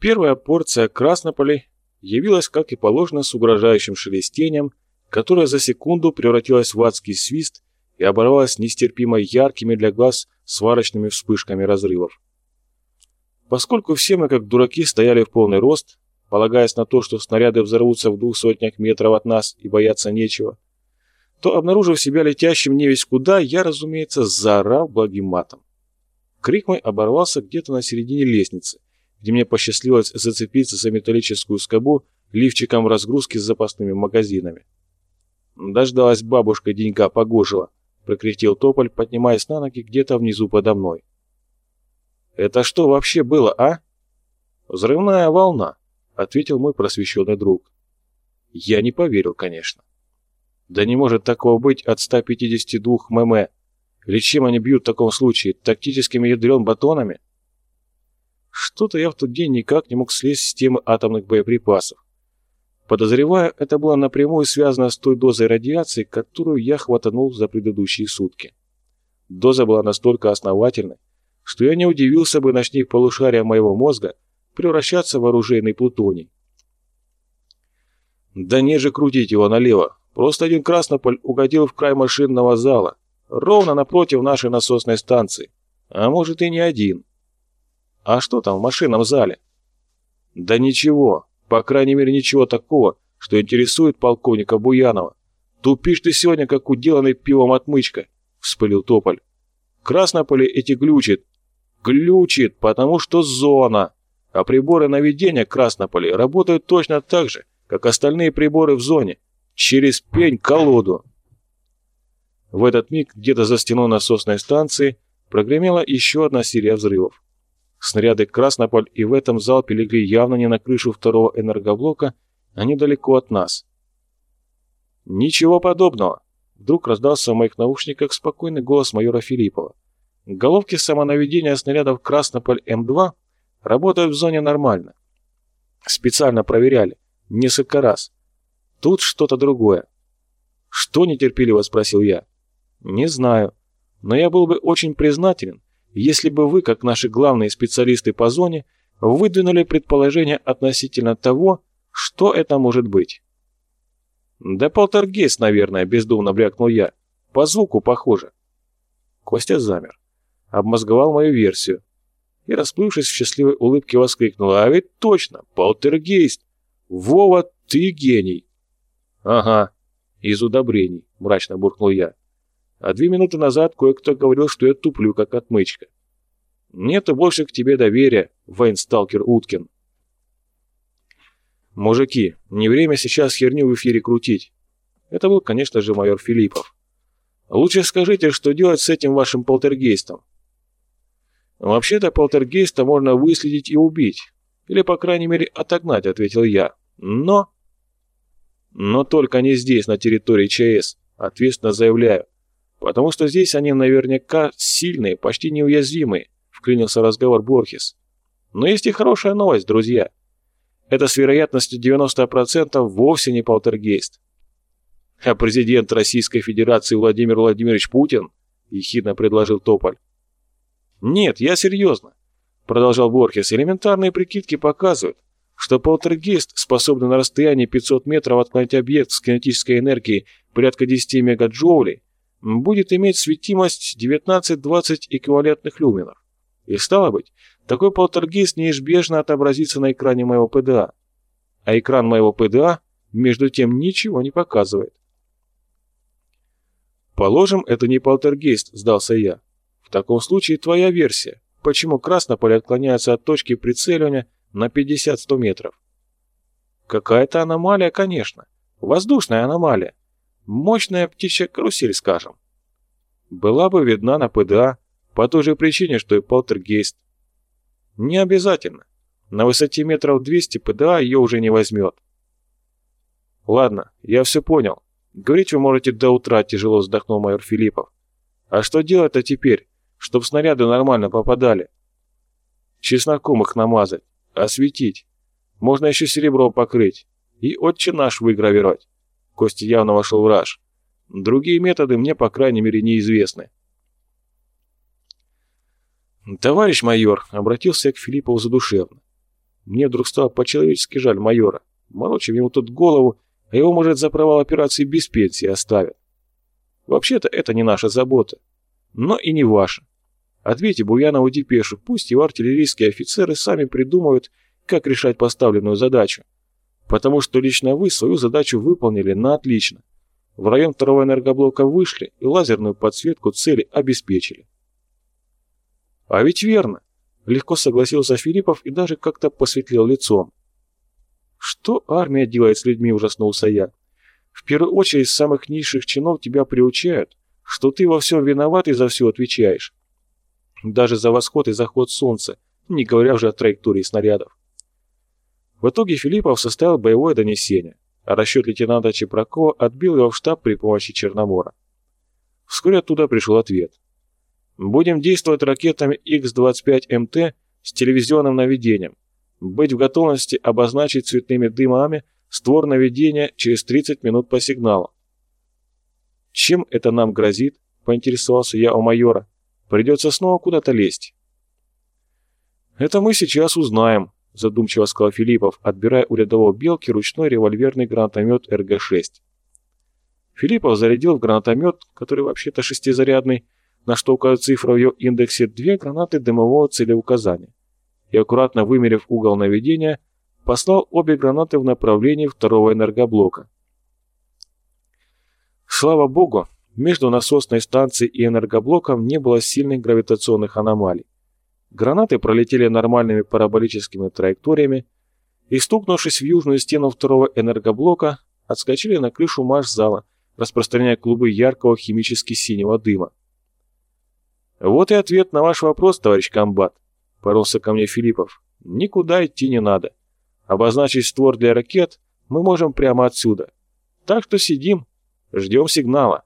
Первая порция краснополей явилась, как и положено, с угрожающим шелестением, которое за секунду превратилось в адский свист и оборвалось нестерпимо яркими для глаз сварочными вспышками разрывов. Поскольку все мы, как дураки, стояли в полный рост, полагаясь на то, что снаряды взорвутся в двух сотнях метров от нас и бояться нечего, то, обнаружив себя летящим не весь куда, я, разумеется, заорал благим матом. Крик мой оборвался где-то на середине лестницы, где мне посчастливилось зацепиться за металлическую скобу лифчиком разгрузки с запасными магазинами. «Дождалась бабушка денька погожего», — прокряхтел Тополь, поднимаясь на ноги где-то внизу подо мной. «Это что вообще было, а?» «Взрывная волна», — ответил мой просвещенный друг. Я не поверил, конечно. Да не может такого быть от 152 мм. Или чем они бьют в таком случае? Тактическими ядрен батонами? Что-то я в тот день никак не мог слезть с темы атомных боеприпасов. Подозреваю, это было напрямую связано с той дозой радиации, которую я хватанул за предыдущие сутки. Доза была настолько основательной, что я не удивился бы, начни полушария моего мозга превращаться в оружейный плутоний. Да не же крутить его налево. Просто один краснополь угодил в край машинного зала, ровно напротив нашей насосной станции. А может и не один. А что там в машинном зале? Да ничего, по крайней мере ничего такого, что интересует полковника Буянова. Тупишь ты сегодня, как уделанный пивом отмычка, вспылил Тополь. Краснополе эти глючит. Глючит, потому что зона. А приборы наведения Краснополе работают точно так же, как остальные приборы в зоне. Через пень-колоду. В этот миг где-то за стеной насосной станции прогремела еще одна серия взрывов. Снаряды Краснополь и в этом залпе легли явно не на крышу второго энергоблока, а недалеко от нас. «Ничего подобного!» Вдруг раздался в моих наушниках спокойный голос майора Филиппова. Головки самонаведения снарядов Краснополь М2 работают в зоне нормально. Специально проверяли. Несколько раз. Тут что-то другое. «Что?» – нетерпеливо спросил я. «Не знаю. Но я был бы очень признателен, если бы вы, как наши главные специалисты по зоне, выдвинули предположение относительно того, что это может быть. «Да полтергейст, наверное», — бездумно брякнул я. «По звуку похоже». Костя замер. Обмозговал мою версию. И, расплывшись в счастливой улыбке, воскликнул. «А ведь точно! Полтергейст! Вова, ты гений!» «Ага, из удобрений», — мрачно буркнул я. А две минуты назад кое-кто говорил, что я туплю, как отмычка. Нету больше к тебе доверия, Вайнсталкер Уткин. Мужики, не время сейчас херню в эфире крутить. Это был, конечно же, майор Филиппов. Лучше скажите, что делать с этим вашим полтергейстом? Вообще-то полтергейста можно выследить и убить. Или, по крайней мере, отогнать, ответил я. Но... Но только не здесь, на территории ЧС. Ответственно заявляю. «Потому что здесь они наверняка сильные, почти неуязвимые», — вклинился разговор Борхес. «Но есть и хорошая новость, друзья. Это с вероятностью 90% вовсе не полтергейст». «А президент Российской Федерации Владимир Владимирович Путин?» — ехидно предложил Тополь. «Нет, я серьезно», — продолжал Борхес. «Элементарные прикидки показывают, что полтергейст способный на расстоянии 500 метров отклонить объект с кинетической энергией порядка 10 мегаджоулей будет иметь светимость 19-20 эквивалентных люменов. И стало быть, такой полтергейст неизбежно отобразится на экране моего ПДА. А экран моего ПДА, между тем, ничего не показывает. Положим, это не полтергейст, сдался я. В таком случае твоя версия. Почему Краснополе отклоняется от точки прицеливания на 50-100 метров? Какая-то аномалия, конечно. Воздушная аномалия. Мощная птичья карусель, скажем. Была бы видна на ПДА по той же причине, что и полтергейст. Не обязательно. На высоте метров 200 ПДА ее уже не возьмет. Ладно, я все понял. Говорить вы можете до утра, тяжело вздохнул майор Филиппов. А что делать-то теперь, чтобы снаряды нормально попадали? Чесноком их намазать, осветить. Можно еще серебром покрыть и отче наш выгравировать. Костя явно вошел в раж. Другие методы мне, по крайней мере, неизвестны. «Товарищ майор», — обратился я к Филиппову задушевно, — Мне вдруг стало по-человечески жаль майора. Морочим ему тут голову, а его, может, за провал операции без пенсии оставят. Вообще-то это не наша забота, но и не ваша. Ответьте Буянову депешу, пусть его артиллерийские офицеры сами придумают, как решать поставленную задачу. Потому что лично вы свою задачу выполнили на отлично. В район второго энергоблока вышли и лазерную подсветку цели обеспечили. А ведь верно. Легко согласился Филиппов и даже как-то посветлел лицом. Что армия делает с людьми, ужаснулся я. В первую очередь с самых низших чинов тебя приучают, что ты во всем виноват и за все отвечаешь. Даже за восход и заход солнца, не говоря уже о траектории снарядов. В итоге Филиппов составил боевое донесение, а расчет лейтенанта Чепракова отбил его в штаб при помощи Черномора. Вскоре оттуда пришел ответ. Будем действовать ракетами Х-25МТ с телевизионным наведением. Быть в готовности обозначить цветными дымами створ наведения через 30 минут по сигналу. «Чем это нам грозит?» – поинтересовался я у майора. «Придется снова куда-то лезть». «Это мы сейчас узнаем», – задумчиво сказал Филиппов, отбирая у рядового белки ручной револьверный гранатомет РГ-6. Филиппов зарядил в гранатомет, который вообще-то шестизарядный, на что указывает цифра в ее индексе, две гранаты дымового целеуказания. И аккуратно вымерив угол наведения, послал обе гранаты в направлении второго энергоблока. Слава богу, между насосной станцией и энергоблоком не было сильных гравитационных аномалий. Гранаты пролетели нормальными параболическими траекториями и, стукнувшись в южную стену второго энергоблока, отскочили на крышу маш-зала, распространяя клубы яркого химически синего дыма. «Вот и ответ на ваш вопрос, товарищ комбат», — поролся ко мне Филиппов. «Никуда идти не надо. Обозначить створ для ракет мы можем прямо отсюда. Так что сидим, ждем сигнала».